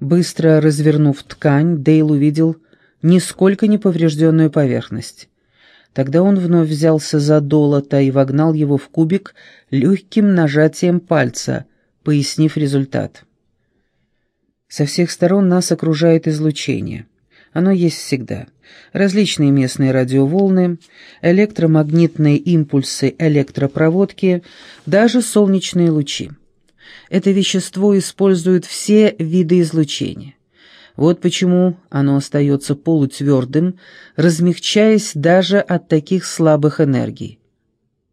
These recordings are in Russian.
Быстро развернув ткань, Дейл увидел нисколько не поврежденную поверхность. Тогда он вновь взялся за долото и вогнал его в кубик легким нажатием пальца, пояснив результат. Со всех сторон нас окружает излучение. Оно есть всегда. Различные местные радиоволны, электромагнитные импульсы электропроводки, даже солнечные лучи. Это вещество использует все виды излучения. Вот почему оно остается полутвердым, размягчаясь даже от таких слабых энергий.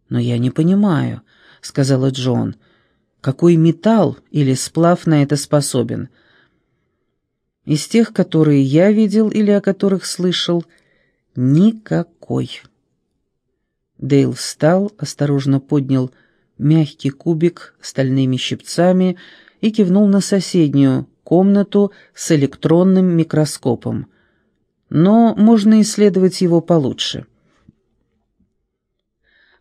«Но я не понимаю», — сказала Джон, — «какой металл или сплав на это способен?» «Из тех, которые я видел или о которых слышал, никакой». Дейл встал, осторожно поднял мягкий кубик стальными щипцами и кивнул на соседнюю, комнату с электронным микроскопом. Но можно исследовать его получше.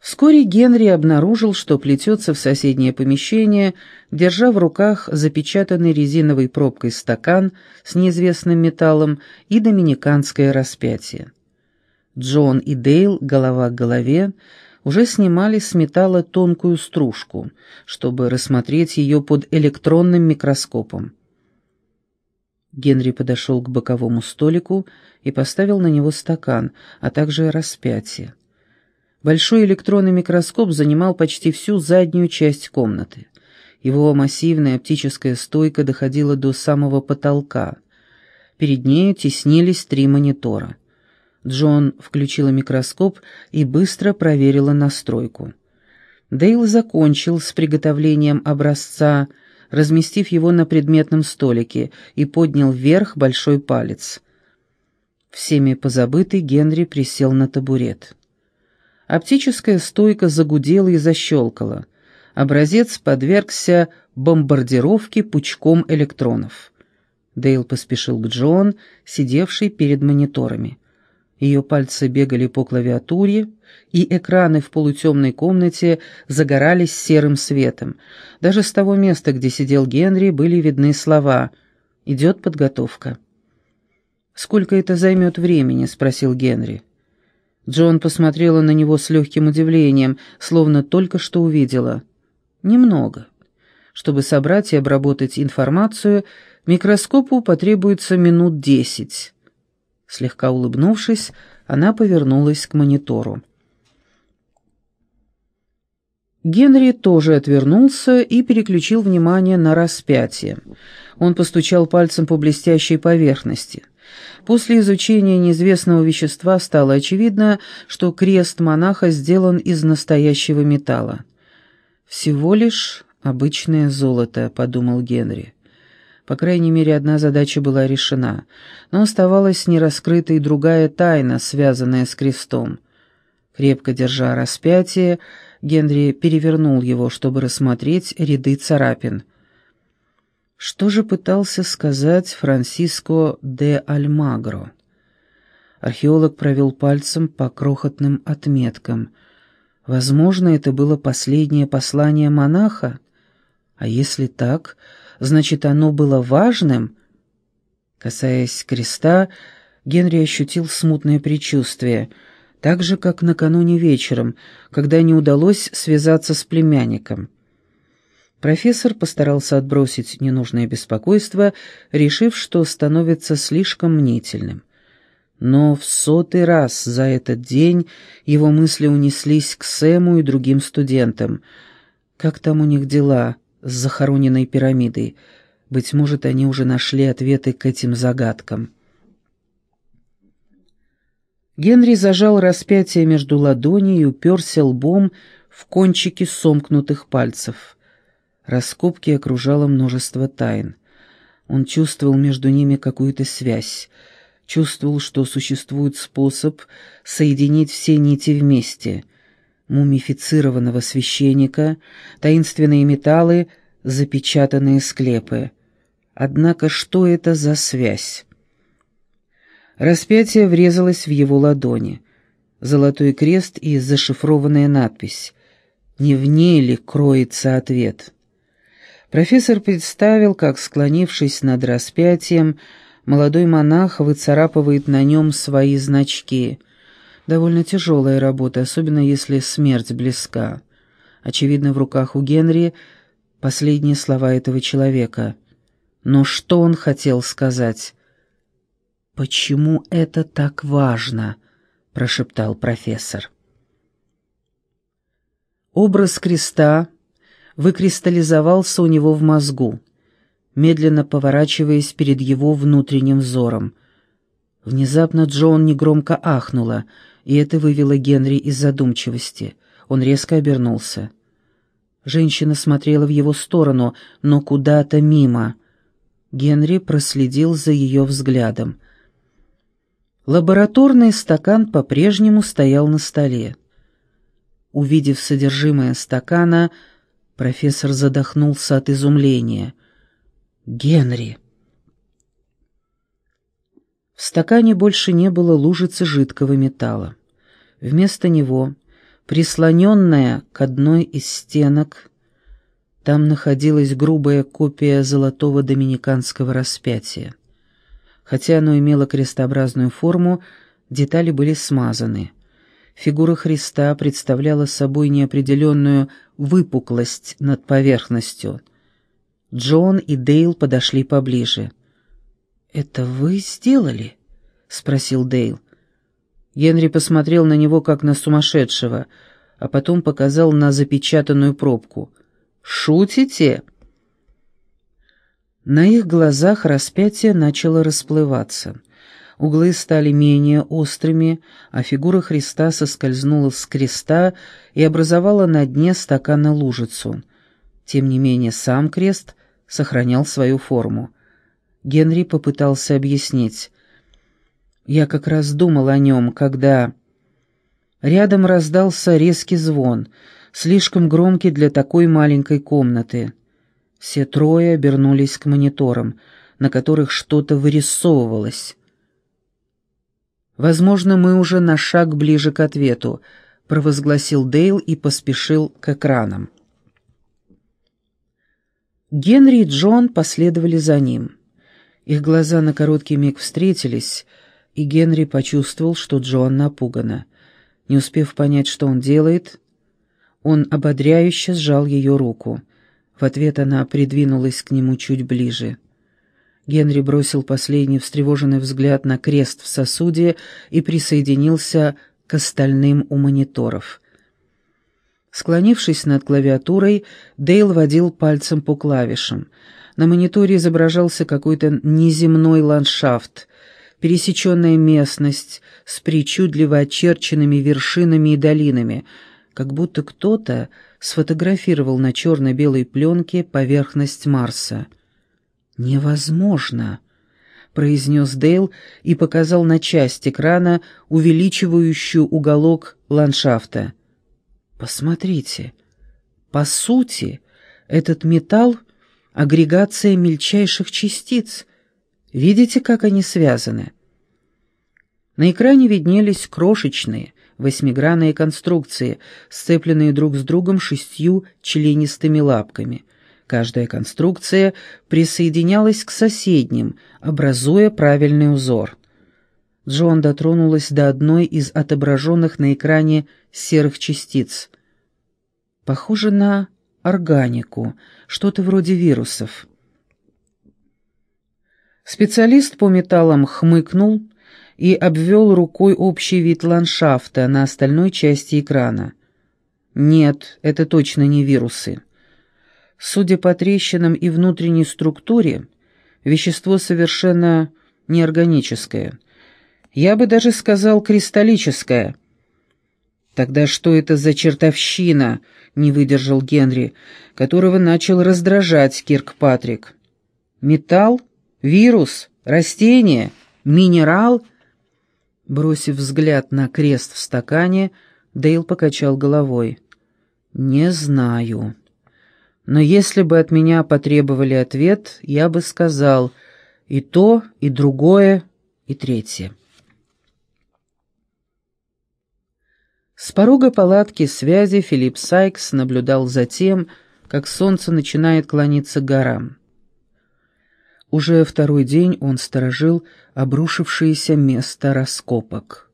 Вскоре Генри обнаружил, что плетется в соседнее помещение, держа в руках запечатанный резиновой пробкой стакан с неизвестным металлом и доминиканское распятие. Джон и Дейл, голова к голове, уже снимали с металла тонкую стружку, чтобы рассмотреть ее под электронным микроскопом. Генри подошел к боковому столику и поставил на него стакан, а также распятие. Большой электронный микроскоп занимал почти всю заднюю часть комнаты. Его массивная оптическая стойка доходила до самого потолка. Перед нею теснились три монитора. Джон включила микроскоп и быстро проверила настройку. Дейл закончил с приготовлением образца разместив его на предметном столике, и поднял вверх большой палец. Всеми позабытый Генри присел на табурет. Оптическая стойка загудела и защелкала. Образец подвергся бомбардировке пучком электронов. Дейл поспешил к Джон, сидевшей перед мониторами. Ее пальцы бегали по клавиатуре, и экраны в полутемной комнате загорались серым светом. Даже с того места, где сидел Генри, были видны слова «Идет подготовка». «Сколько это займет времени?» — спросил Генри. Джон посмотрела на него с легким удивлением, словно только что увидела. «Немного. Чтобы собрать и обработать информацию, микроскопу потребуется минут десять». Слегка улыбнувшись, она повернулась к монитору. Генри тоже отвернулся и переключил внимание на распятие. Он постучал пальцем по блестящей поверхности. После изучения неизвестного вещества стало очевидно, что крест монаха сделан из настоящего металла. «Всего лишь обычное золото», — подумал Генри. По крайней мере, одна задача была решена, но оставалась нераскрытой другая тайна, связанная с крестом. Крепко держа распятие, Генри перевернул его, чтобы рассмотреть ряды царапин. Что же пытался сказать Франсиско де Альмагро? Археолог провел пальцем по крохотным отметкам. Возможно, это было последнее послание монаха? А если так, значит, оно было важным? Касаясь креста, Генри ощутил смутное предчувствие, так же, как накануне вечером, когда не удалось связаться с племянником. Профессор постарался отбросить ненужное беспокойство, решив, что становится слишком мнительным. Но в сотый раз за этот день его мысли унеслись к Сэму и другим студентам. Как там у них дела? С захороненной пирамидой. Быть может, они уже нашли ответы к этим загадкам. Генри зажал распятие между ладоней и уперся лбом в кончики сомкнутых пальцев. Раскопки окружало множество тайн. Он чувствовал между ними какую-то связь, чувствовал, что существует способ соединить все нити вместе — мумифицированного священника, таинственные металлы, запечатанные склепы. Однако что это за связь? Распятие врезалось в его ладони. Золотой крест и зашифрованная надпись. Не в ней ли кроется ответ? Профессор представил, как, склонившись над распятием, молодой монах выцарапывает на нем свои значки. Довольно тяжелая работа, особенно если смерть близка. Очевидно, в руках у Генри последние слова этого человека. Но что он хотел сказать? «Почему это так важно?» — прошептал профессор. Образ креста выкристаллизовался у него в мозгу, медленно поворачиваясь перед его внутренним взором. Внезапно Джон негромко ахнула, и это вывело Генри из задумчивости. Он резко обернулся. Женщина смотрела в его сторону, но куда-то мимо. Генри проследил за ее взглядом. Лабораторный стакан по-прежнему стоял на столе. Увидев содержимое стакана, Профессор задохнулся от изумления. «Генри!» В стакане больше не было лужицы жидкого металла. Вместо него, прислоненная к одной из стенок, там находилась грубая копия золотого доминиканского распятия. Хотя оно имело крестообразную форму, детали были смазаны — Фигура Христа представляла собой неопределенную выпуклость над поверхностью. Джон и Дейл подошли поближе. «Это вы сделали?» — спросил Дейл. Генри посмотрел на него, как на сумасшедшего, а потом показал на запечатанную пробку. «Шутите?» На их глазах распятие начало расплываться — углы стали менее острыми, а фигура Христа соскользнула с креста и образовала на дне стакана лужицу. Тем не менее сам крест сохранял свою форму. Генри попытался объяснить. «Я как раз думал о нем, когда...» Рядом раздался резкий звон, слишком громкий для такой маленькой комнаты. Все трое обернулись к мониторам, на которых что-то вырисовывалось. «Возможно, мы уже на шаг ближе к ответу», — провозгласил Дейл и поспешил к экранам. Генри и Джон последовали за ним. Их глаза на короткий миг встретились, и Генри почувствовал, что Джон напугана. Не успев понять, что он делает, он ободряюще сжал ее руку. В ответ она придвинулась к нему чуть ближе. Генри бросил последний встревоженный взгляд на крест в сосуде и присоединился к остальным у мониторов. Склонившись над клавиатурой, Дейл водил пальцем по клавишам. На мониторе изображался какой-то неземной ландшафт, пересеченная местность с причудливо очерченными вершинами и долинами, как будто кто-то сфотографировал на черно-белой пленке поверхность Марса — «Невозможно», — произнес Дейл и показал на часть экрана, увеличивающую уголок ландшафта. «Посмотрите, по сути, этот металл — агрегация мельчайших частиц. Видите, как они связаны?» На экране виднелись крошечные, восьмигранные конструкции, сцепленные друг с другом шестью членистыми лапками — Каждая конструкция присоединялась к соседним, образуя правильный узор. Джон дотронулась до одной из отображенных на экране серых частиц. Похоже на органику, что-то вроде вирусов. Специалист по металлам хмыкнул и обвел рукой общий вид ландшафта на остальной части экрана. «Нет, это точно не вирусы». Судя по трещинам и внутренней структуре, вещество совершенно неорганическое. Я бы даже сказал кристаллическое. Тогда что это за чертовщина, не выдержал Генри, которого начал раздражать Киркпатрик. Металл? Вирус? Растение? Минерал? Бросив взгляд на крест в стакане, Дейл покачал головой. «Не знаю». Но если бы от меня потребовали ответ, я бы сказал и то, и другое, и третье. С порога палатки связи Филипп Сайкс наблюдал за тем, как солнце начинает клониться к горам. Уже второй день он сторожил обрушившееся место раскопок.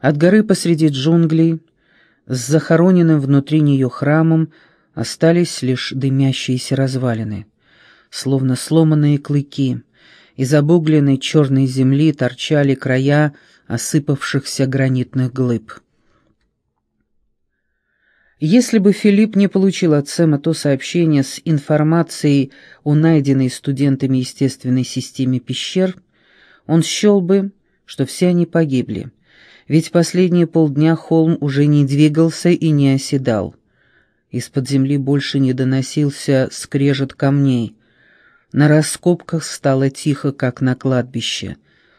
От горы посреди джунглей, с захороненным внутри нее храмом, остались лишь дымящиеся развалины, словно сломанные клыки. Из обугленной черной земли торчали края осыпавшихся гранитных глыб. Если бы Филипп не получил от Сэма то сообщение с информацией о найденной студентами естественной системе пещер, он счел бы, что все они погибли, ведь последние полдня холм уже не двигался и не оседал. Из-под земли больше не доносился скрежет камней. На раскопках стало тихо, как на кладбище.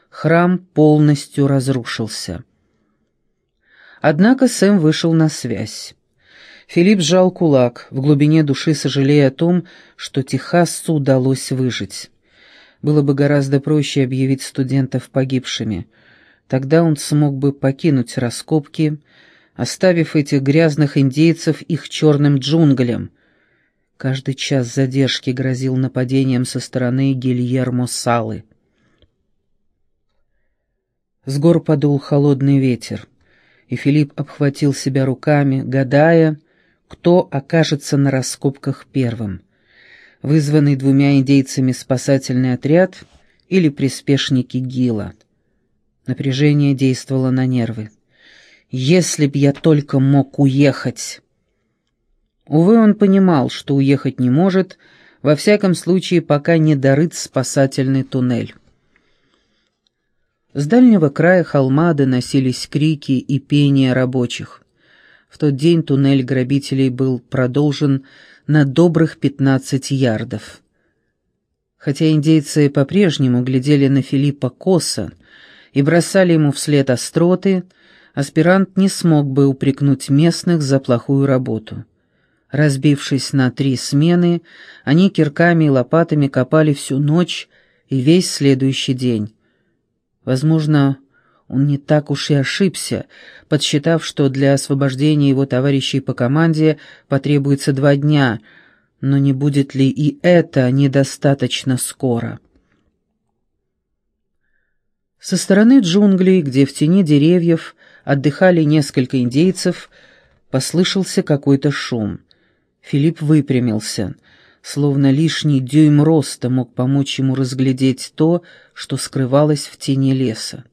Храм полностью разрушился. Однако Сэм вышел на связь. Филипп сжал кулак, в глубине души сожалея о том, что Техасу удалось выжить. Было бы гораздо проще объявить студентов погибшими. Тогда он смог бы покинуть раскопки, оставив этих грязных индейцев их черным джунглям. Каждый час задержки грозил нападением со стороны Гильермо Салы. С гор подул холодный ветер, и Филипп обхватил себя руками, гадая, кто окажется на раскопках первым. Вызванный двумя индейцами спасательный отряд или приспешники Гила. Напряжение действовало на нервы. «Если б я только мог уехать!» Увы, он понимал, что уехать не может, во всяком случае, пока не дорыт спасательный туннель. С дальнего края холма доносились крики и пение рабочих. В тот день туннель грабителей был продолжен на добрых 15 ярдов. Хотя индейцы по-прежнему глядели на Филиппа косо и бросали ему вслед остроты, аспирант не смог бы упрекнуть местных за плохую работу. Разбившись на три смены, они кирками и лопатами копали всю ночь и весь следующий день. Возможно, он не так уж и ошибся, подсчитав, что для освобождения его товарищей по команде потребуется два дня, но не будет ли и это недостаточно скоро? Со стороны джунглей, где в тени деревьев отдыхали несколько индейцев, послышался какой-то шум. Филипп выпрямился, словно лишний дюйм роста мог помочь ему разглядеть то, что скрывалось в тени леса.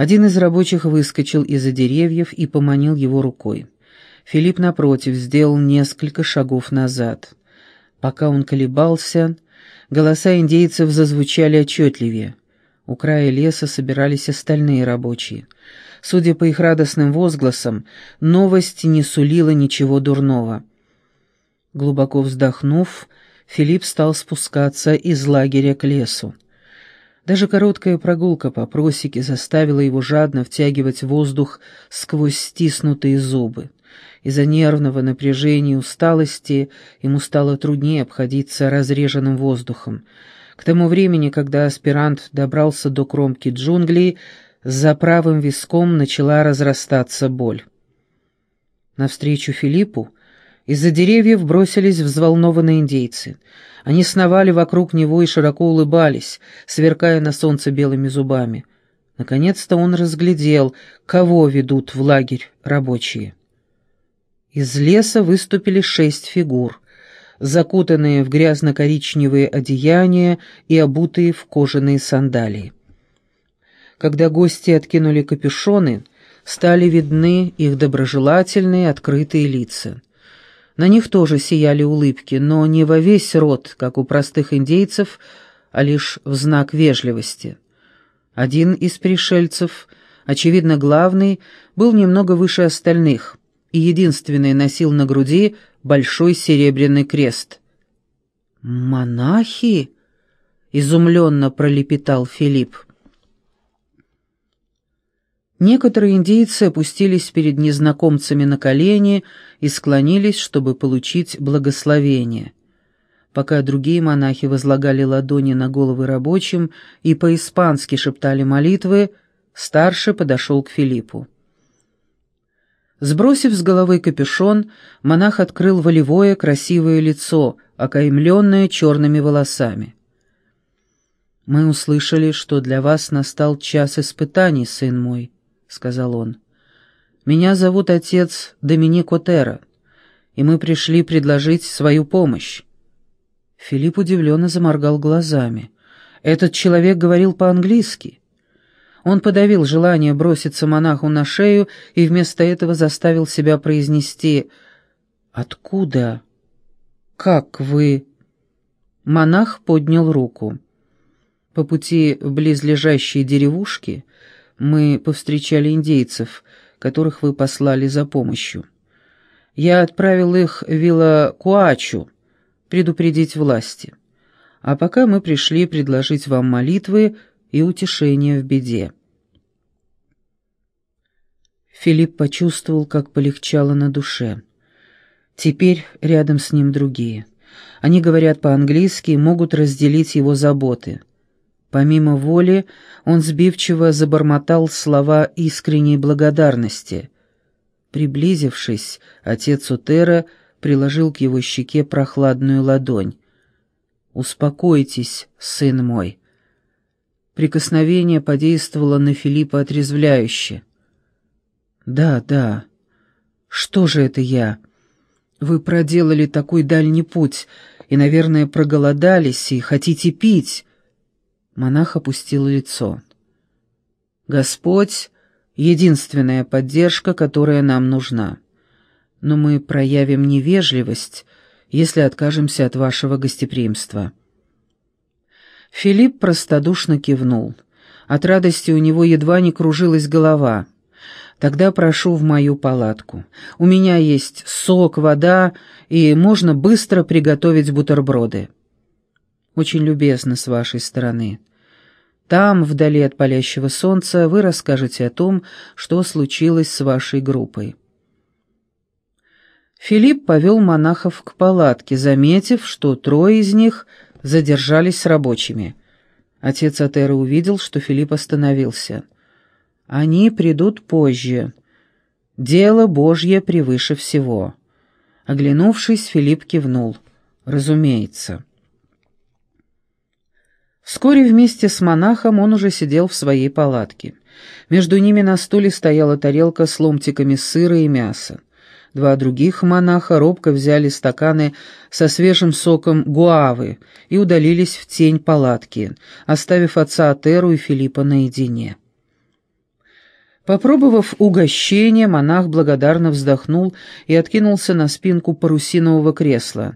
Один из рабочих выскочил из-за деревьев и поманил его рукой. Филипп, напротив, сделал несколько шагов назад. Пока он колебался, голоса индейцев зазвучали отчетливее. У края леса собирались остальные рабочие. Судя по их радостным возгласам, новость не сулила ничего дурного. Глубоко вздохнув, Филипп стал спускаться из лагеря к лесу. Даже короткая прогулка по просеке заставила его жадно втягивать воздух сквозь стиснутые зубы. Из-за нервного напряжения и усталости ему стало труднее обходиться разреженным воздухом. К тому времени, когда аспирант добрался до кромки джунглей, за правым виском начала разрастаться боль. Навстречу Филиппу из-за деревьев бросились взволнованные индейцы — они сновали вокруг него и широко улыбались, сверкая на солнце белыми зубами. Наконец-то он разглядел, кого ведут в лагерь рабочие. Из леса выступили шесть фигур, закутанные в грязно-коричневые одеяния и обутые в кожаные сандалии. Когда гости откинули капюшоны, стали видны их доброжелательные открытые лица. На них тоже сияли улыбки, но не во весь рот, как у простых индейцев, а лишь в знак вежливости. Один из пришельцев, очевидно главный, был немного выше остальных и единственный носил на груди большой серебряный крест. «Монахи?» — изумленно пролепетал Филипп. Некоторые индейцы опустились перед незнакомцами на колени и склонились, чтобы получить благословение. Пока другие монахи возлагали ладони на головы рабочим и по-испански шептали молитвы, старший подошел к Филиппу. Сбросив с головы капюшон, монах открыл волевое красивое лицо, окаймленное черными волосами. «Мы услышали, что для вас настал час испытаний, сын мой», — сказал он. «Меня зовут отец Доминик Отера, и мы пришли предложить свою помощь». Филипп удивленно заморгал глазами. Этот человек говорил по-английски. Он подавил желание броситься монаху на шею и вместо этого заставил себя произнести «Откуда? Как вы?» Монах поднял руку. По пути в близлежащие деревушки мы повстречали индейцев, которых вы послали за помощью. Я отправил их в Вилла-Куачу предупредить власти. А пока мы пришли предложить вам молитвы и утешение в беде. Филипп почувствовал, как полегчало на душе. Теперь рядом с ним другие. Они говорят по-английски и могут разделить его заботы. Помимо воли, он сбивчиво забормотал слова искренней благодарности. Приблизившись, отец Утера приложил к его щеке прохладную ладонь. «Успокойтесь, сын мой. Прикосновение подействовало на Филиппа отрезвляюще. «Да, да. Что же это я? Вы проделали такой дальний путь и, наверное, проголодались и хотите пить». Монах опустил лицо. «Господь — единственная поддержка, которая нам нужна. Но мы проявим невежливость, если откажемся от вашего гостеприимства». Филипп простодушно кивнул. От радости у него едва не кружилась голова. «Тогда прошу в мою палатку. У меня есть сок, вода, и можно быстро приготовить бутерброды». «Очень любезно с вашей стороны. Там, вдали от палящего солнца, вы расскажете о том, что случилось с вашей группой». Филипп повел монахов к палатке, заметив, что трое из них — задержались с рабочими. Отец Атера увидел, что Филипп остановился. «Они придут позже. Дело Божье превыше всего». Оглянувшись, Филипп кивнул. «Разумеется». Вскоре вместе с монахом он уже сидел в своей палатке. Между ними на стуле стояла тарелка с ломтиками сыра и мяса. Два других монаха робко взяли стаканы со свежим соком гуавы и удалились в тень палатки, оставив отца Атеру и Филиппа наедине. Попробовав угощение, монах благодарно вздохнул и откинулся на спинку парусинового кресла.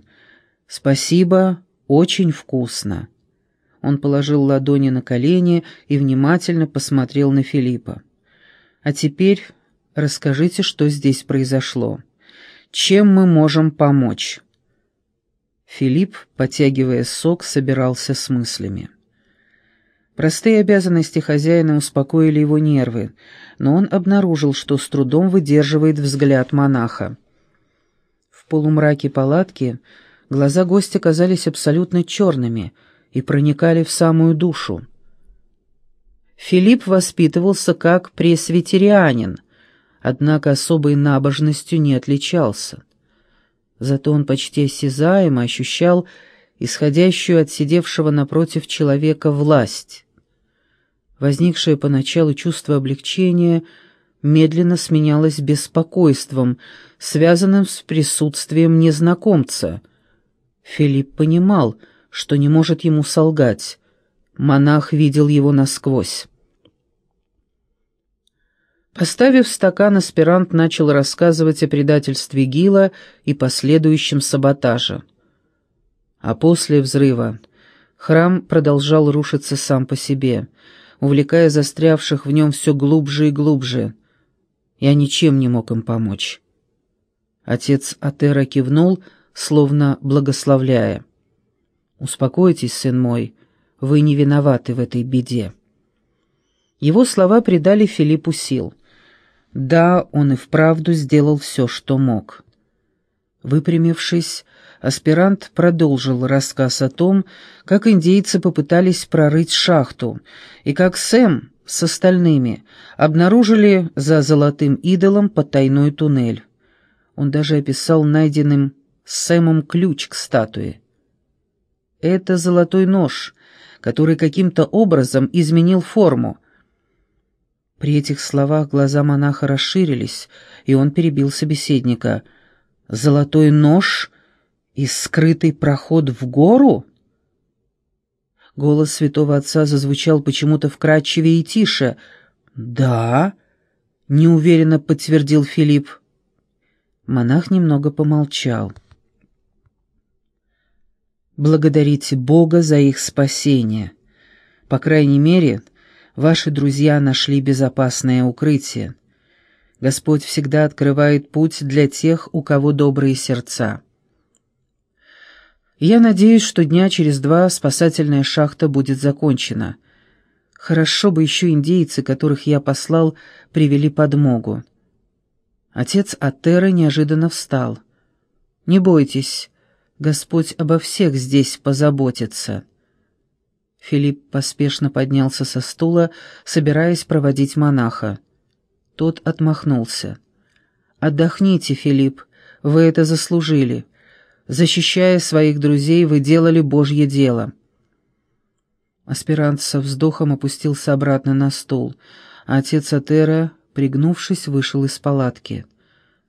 «Спасибо, очень вкусно». Он положил ладони на колени и внимательно посмотрел на Филиппа. «А теперь Расскажите, что здесь произошло. Чем мы можем помочь?» Филипп, потягивая сок, собирался с мыслями. Простые обязанности хозяина успокоили его нервы, но он обнаружил, что с трудом выдерживает взгляд монаха. В полумраке палатки глаза гостя казались абсолютно черными и проникали в самую душу. Филипп воспитывался как пресвитерианин, однако особой набожностью не отличался. Зато он почти осязаемо ощущал исходящую от сидевшего напротив человека власть. Возникшее поначалу чувство облегчения медленно сменялось беспокойством, связанным с присутствием незнакомца. Филипп понимал, что не может ему солгать. Монах видел его насквозь. Поставив стакан, аспирант начал рассказывать о предательстве Гила и последующем саботаже. А после взрыва храм продолжал рушиться сам по себе, увлекая застрявших в нем все глубже и глубже. Я ничем не мог им помочь. Отец Атера кивнул, словно благословляя. «Успокойтесь, сын мой, вы не виноваты в этой беде». Его слова придали Филиппу сил — да, он и вправду сделал все, что мог. Выпрямившись, аспирант продолжил рассказ о том, как индейцы попытались прорыть шахту, и как Сэм, с остальными обнаружили за золотым идолом потайной туннель. Он даже описал найденным Сэмом ключ к статуе. Это золотой нож, который каким-то образом изменил форму. При этих словах глаза монаха расширились, и он перебил собеседника. «Золотой нож и скрытый проход в гору?» Голос святого отца зазвучал почему-то вкрадчивее и тише. «Да», — неуверенно подтвердил Филипп. Монах немного помолчал. «Благодарите Бога за их спасение. По крайней мере, ваши друзья нашли безопасное укрытие. Господь всегда открывает путь для тех, у кого добрые сердца». Я надеюсь, что дня через два спасательная шахта будет закончена. Хорошо бы еще индейцы, которых я послал, привели подмогу. Отец Атера неожиданно встал. «Не бойтесь, Господь обо всех здесь позаботится». Филипп поспешно поднялся со стула, собираясь проводить монаха. Тот отмахнулся. «Отдохните, Филипп, вы это заслужили. Защищая своих друзей, вы делали Божье дело». Аспирант со вздохом опустился обратно на стул, а отец Атера, пригнувшись, вышел из палатки.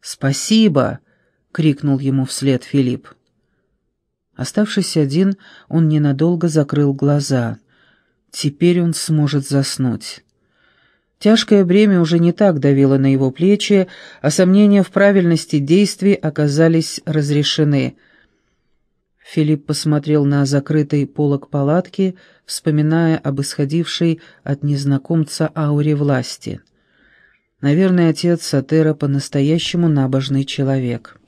«Спасибо!» — крикнул ему вслед Филипп. Оставшись один, он ненадолго закрыл глаза. Теперь он сможет заснуть. Тяжкое бремя уже не так давило на его плечи, а сомнения в правильности действий оказались разрешены. Филипп посмотрел на закрытый полог палатки, вспоминая об исходившей от незнакомца ауре власти. Наверное, отец Сатера по-настоящему набожный человек.